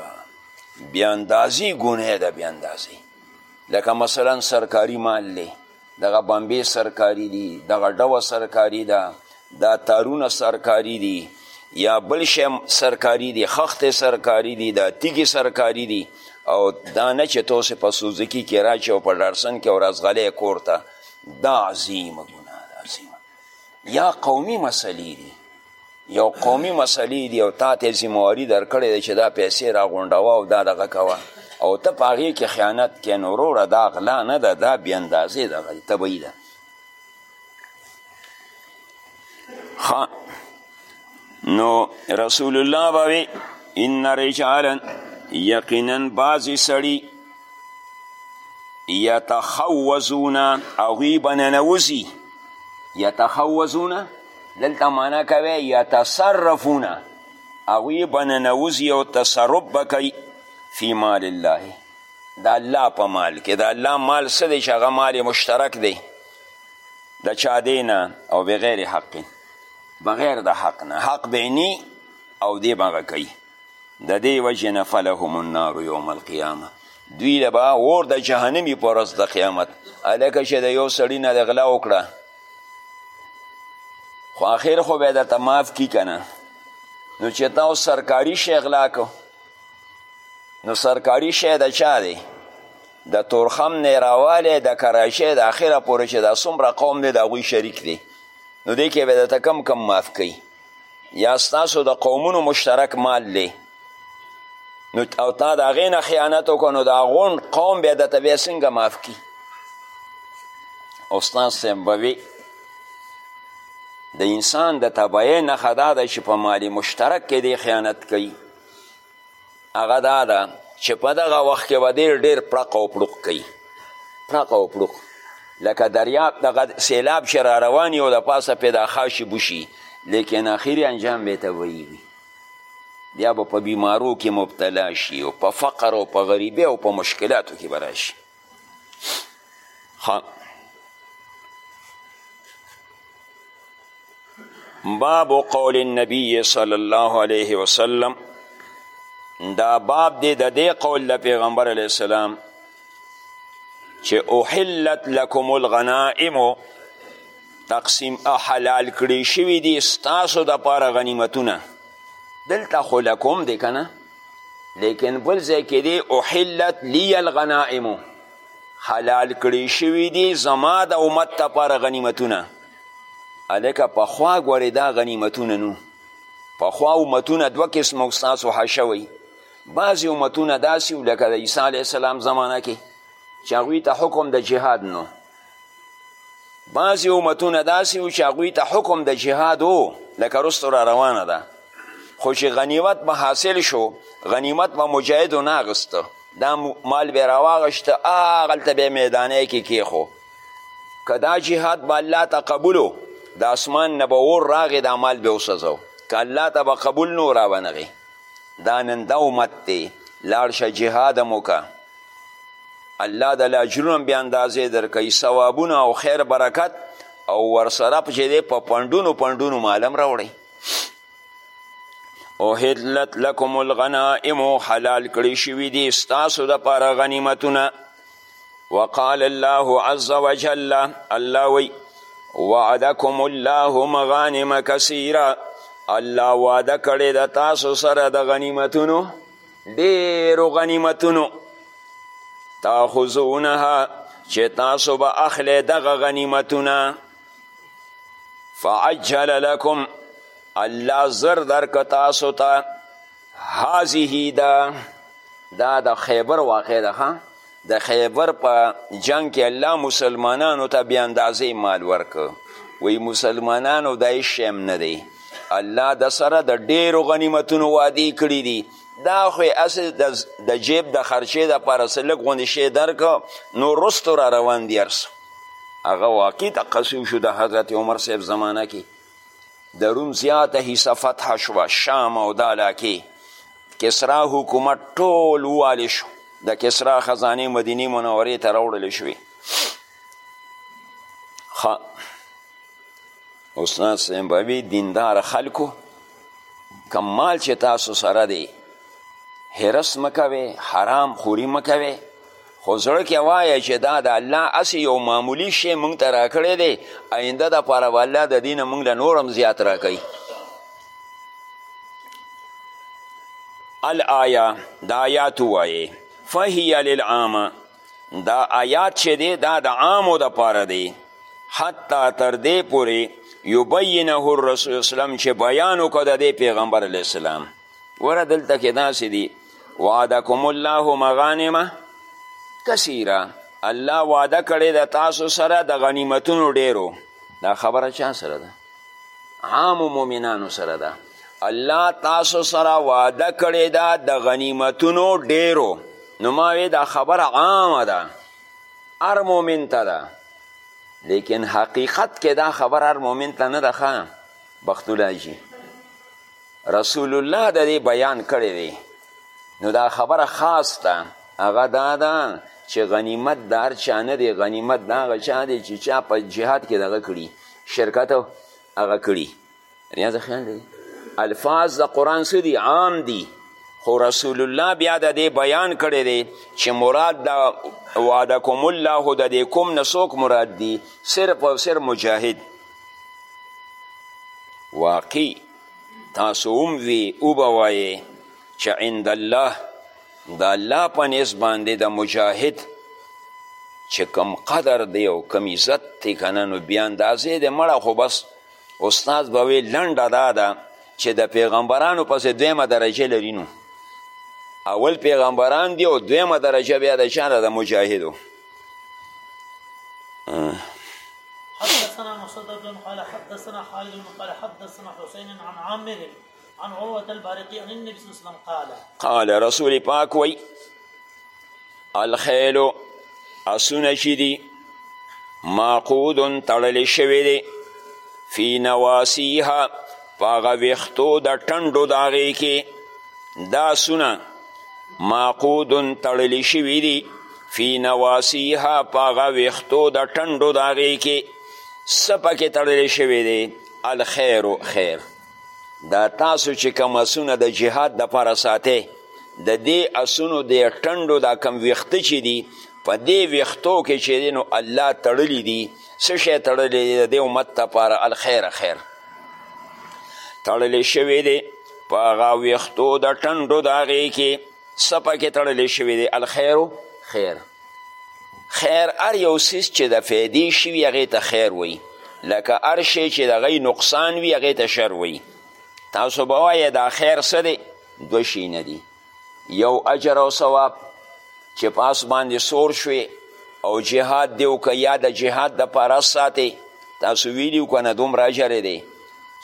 بیا اندازې ګناه ده بیا اندازې لکه مثلا سرکاری مال دی دغه بمبې سرکاري دي دغه ډوه سرکاري ده دا تارونه سرکاري دي یا بل شی سرکاري دي خښتې سرکاري دي دا تیږې سرکاري دي او دا نه چې توسې په سوزکي کې راچې او په ډارسن کې ورځغلی کور ته دا عظیمه ګناه ده عظیمه یا قومي مسلې دي یو قومي مسلې دي او تا ته ذمواري درکړې ده چې دا پیسې راغونډوه او دا دغه کوه او ته په هغې کې خیانت کې نو وروره دا غلا نه ده دا بې اندازې دغه طبعي ده نو رسول الله به وی ان رجالا یقینا بعضی سړي یتخوزون هغوی به ننوځي یتخوزون دلته معنا کوي یتصرفون هغوی به ننوځي او تصرف به کوي فی مال الله د الله په مال کې د الله مال څه دی چې هغه مال مشترک دی د چا دی نه او بغیر حق بغیر د حق نه حق بینی او دی بغه کوي د دې وجې نه فلهم النار یوم القیامه دوی له به اور د جهنمي په ورځ د قیامت هلکه چې د یو سړي نه د غلا وکړه خو آخر خو به یې درته معاف کي که نه نو چې تا اوس سرکاري شی غلا کو نو سرکاري شی د چا دی د تورخم نه راوالی د کراچۍ د اخره پورې چې دا څومره قوم دی د هغوی شریک دی نو دې کې به درته کم کم معاف کوي یا ستاسو د قومونو مشترک مال دی نو او تا د هغې نه خیانت وکړو نو د هغون قوم بیا درته بیا څنګه معاف کړي استاد صاحب به وي د انسان د طبعې نښه دا ده چې په مال مشترک کې دی خیانت کوي هغه دا ده چې په دغه وخت کې به ډېر ډېر پړق او پړوق کوي پړق او پړوق لکه دریاب دغه سیلاب چې را روان یو د پاسه پې دا خاشي بوشي لیکن اخري انجام به ته ویي وي بیا به په بیمارو کې مبتلا شي او په فقر او په غریبۍ او په مشکلاتو کې به راشي باب قول النبی صلی الله علیه وسلم دا باب دی د دې قول د پیغمبر علیه السلام چې احلت لکم الغنائم تقسیم حلال کړی شوی دی ستاسو د پاره غنیمتونه دلته خو لکم دی کنه لیکن بل ځای کې دی احلت لی الغنائم حلال کړی شوی دی زما د امت لپاره غنیمتونه هلکه پخوا ګورې دا غنیمتونه نو پخوا امتونه دوه قسمه ستاسو حشوی بعضې امتونه داسې لکه د عیسی علیه السلام زمانه کې چې هغوی ته حکم د جهاد نو بعضې امتونه داسې وو چې هغوی ته حکم د جهاد و لکه رستو را روانه ده خو چې غنیمت به حاصل شو غنیمت به مجاهدو نه اخیسته دا مال به راواغشته هغلته به میدانه کې کیښو که دا جهاد به الله ته قبولو د اسمان نه به اور راغې دا مال به وسوځو که الله ته به قبول نو را به نغې دا نن دا امت دی لاړ شه جهاد هم وکړه الله د لاجرونه بیا اندازې درکوي ثوابونه او خیر برکت او ورسره چې دی په پنډونو پنډونو مالم راوړئ احلت لکم الغنائم حلال کړی شوي دي ستاسو دپاره غنیمتونه وقال الله عز وجل الله وی وعدکم الله مغانم کثیره الله وعده کړې د تاسو سره د غنیمتونو ډېرو غنیمتونو تاخذونها چې تاسو به اخلی دغه غنیمتونه فعجل لکم الله زر درک تاسو ته هذه دا دا د خیبر واقع ده د خیبر په جنگ کې الله مسلمانانو ته بې اندازې مال ورکړ وی مسلمانانو دا هیڅ شی هم نه دی الله د سره د ډیرو غنیمتونو وعدې کړي دي دا خو یې هسې د جیب د خرچې دپاره څه لږ غوندې شی درکړ نو وروستو را روان دي هر هغه واقعي تقسیم شو د حضرت عمر صاحب زمانه کې د روم زیاته حصه فتح شوه شام او دا علاقې کسرا حکومت ټول ووالې شو د کسرا خزانې مدینې منورې ته راوړل شوې استاد صاحب به وي دیندار خلکو کم مال چې تاسو سره دی حرس مکوي حرام خوري مکوي خو زړه کې وایه چې دا د الله هسې یو معمولي شی موږ ته راکړی دی آینده دپاره به الله د دې نه موږ له نور هم زیات راکوي الآیه دا آیات ووایې فهی للعامه دا آیات چې دی دا د عامو دپاره دی حتی تر دې پورې یبینه الرسول اسلام چې بیان وکړه د دې پیغمبر علیه السلام وره دلته کې داسې دي وعدکم الله مغانمه کثیره الله وعده کړې د تاسو سره د غنیمتونو ډیرو دا خبره چا سره ده عام مؤمنانو سره ده الله تاسو سره وعده کړې ده د غنیمتونو ډیرو نو ما وی دا خبره عامه ده هر مؤمن ته ده لیکن حقیقت کې دا خبر هر مؤمن ته نه ده ښه بختولاجي رسول الله د دې بیان کړی دی نو دا خبره خاص ده هغه دا ده چې غنیمت د هر چا نه دی غنیمت د هغه چا دی چې چا په جهاد کې دغه کړي شرکت هغه کړي ریاض خیال دی الفاظ د قرآن څه دي عام دي خو رسول الله بیا د دې بیان کړی دی چې مراد د وعدکم الله د دې کوم نه څوک مراد دي صرف او صرف مجاهد واقعي تاسو هم وی وبه وایې چې عند الله د الله په نس باندې د مجاهد چې کم قدر دی او کم عزت دی که نه نو بیا اندازې دی مړه خو بس استاد به وی لنډه دا ده چې د پیغمبرانو پسې دویمه درجه لري نو اول پیغمبران دی او دویمه درجه بیا د چا ده د مجاهدو حدثنا مسدد قال حدثنا خالد قال حدثنا حسين عن عامر عن عروة البارقي عن النبي صلى الله عليه وسلم قال قال رسول پاک وی الخیل اسونه چې دي معقود تړلی شوی دی فی نواسیها په هغه ویښتو د ټنډو د هغې کې دا سونه معقود تړلی شوي دي فی نواسیها په هغه ویښتو د ټنډو د هغې کې څه پکې تړلی شوی دی الخیر خیر دا تاسو چې کوم اسونه د جهاد دپاره ساتئ د دې اسونو د ټنډو دا کم ویښته چې دي په دې ویښتو کې چې دی نو الله تړلی دي څه شی تړلی دی د دې امت دپاره الخیر خیر تړلی شوی دی په هغه ویښتو د ټنډو د هغې کې څه پکې تړلی شوی دی الخیر خیر خیر هر یو څیز چې د فیدې شي وي هغې ته خیر وایي لکه هر شی چې د هغوی نقصان وي هغې ته شر وایي تاسو به وایې دا خیر څه دی دوه شیونه دي یو اجر او ثواب چې په اس باندې سور شوې او جهاد دی وکړه یا د جهاد دپاره ساتې تاسو ویلي که نه دومره اجر دی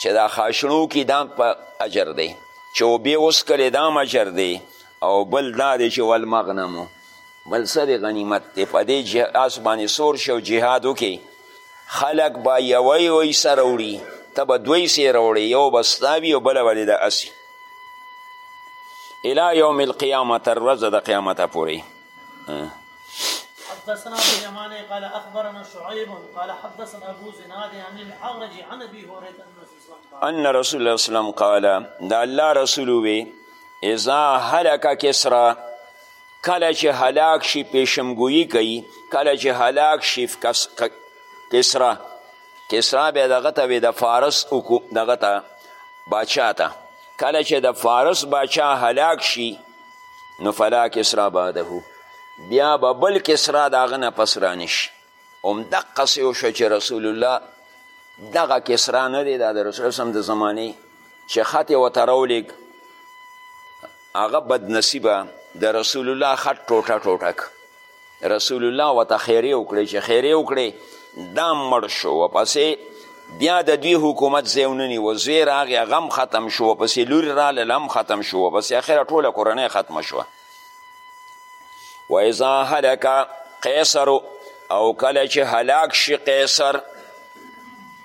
چې دا خاشنو کې دام په اجر دی چې اوبې وسکلې دا مجر دی او بل دا دی چې والمغنمو بل څه دی غنیمت دی په دې جهاز باندې سور شو جهاد وکړي خلک به یوه یوه حصه راوړي ته به دوی سې راوړې یو به ستا وي او بله به دې د اسي الی یوم القیامه تر ورځه د قیامته پورې حدثنا ابو اليمان قال اخبرنا شعيب قال حدثنا ابو زناد عن الاعرج عن ابي هريره ان رسول الله اسلام قال د الله رسول وی اذا هلک کسرا کله چې هلاک شي پیشمګویي کوي کله چې هلاک شي کسرا کسرا بیا دغه ته وی د فارس دغه ته باچا ته کله چې د فارس باچا هلاک شي نو فلا کسرا بعده بیا به بل کسرا د هغه نه پس رانشي هم دقسې وشوه چې رسول الله دغه کسرا نه دی دا د رسول الله د زمانې چې خط یې ورته راولېږ هغه بدنصیبه د رسول الله خط ټوټه ټوټه که رسول الله ورته خیرې وکړې چې خیرې وکړې دا مړ شو ورپسې بیا د دوی حکومت ځای ونه نیوه زوی راغی هغه هم ختم شو ورپسې لور راغلل هم ختم شو ورپسې اخره ټوله کورنۍ ختمه شوه و اذا هلک قیصر او کله چې هلاک شي قیصر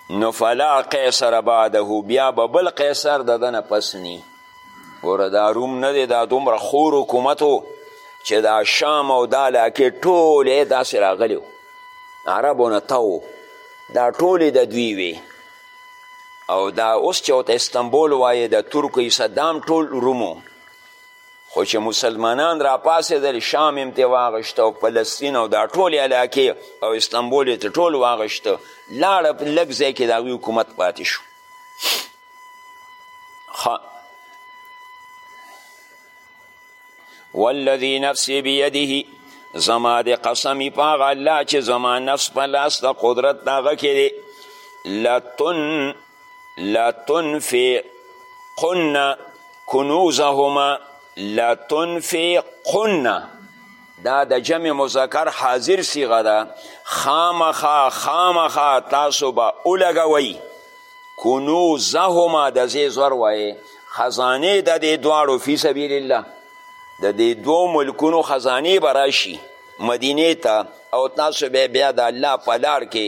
نو فلا قیصر بعده بیا به بل قیصر د دنه پس نی ګوره دا روم نه دی دا دومره خور حکومت و چې دا شام او دا علاقې ټولې داسې راغلی عربو نه تاو دا ټولې د دوی وي او دا اوس چې ورته استنبول وایې د ترکو یې صدام ټول رومو خو چې مسلمانان را پاسېدل شام هم ترې واغېشته او فلسطین او دا ټولې علاقې او استنبول یې ترې ټول واغېشته لاړه په لږ ځای کې د هغوی حکومت پاتې شو والذي نفسي بيده زما د قسمی په هغه الله چې زما نفس په لاس د قدرت د هغه کې دی لتن لتنفقن کنوزهما لتنفقن دا د جمع مذکر حاضر صیغه ده خامخا خامخا تاسو به ولګوئ کنوزهما د زې زور وایې خزانې د دې دواړو فی سبیل الله د دې دوو ملکونو خزانې به راشي مدینې ته او تاسو به بیا د الله په لار کې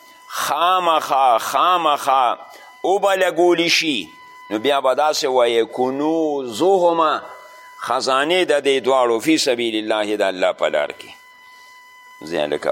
خامخا خامخا اوبه لګول شي نو بیا به داسې وایې کنوزهما خزانې د دې دواړو فی سبیل الله د الله په لار کې ځای لکه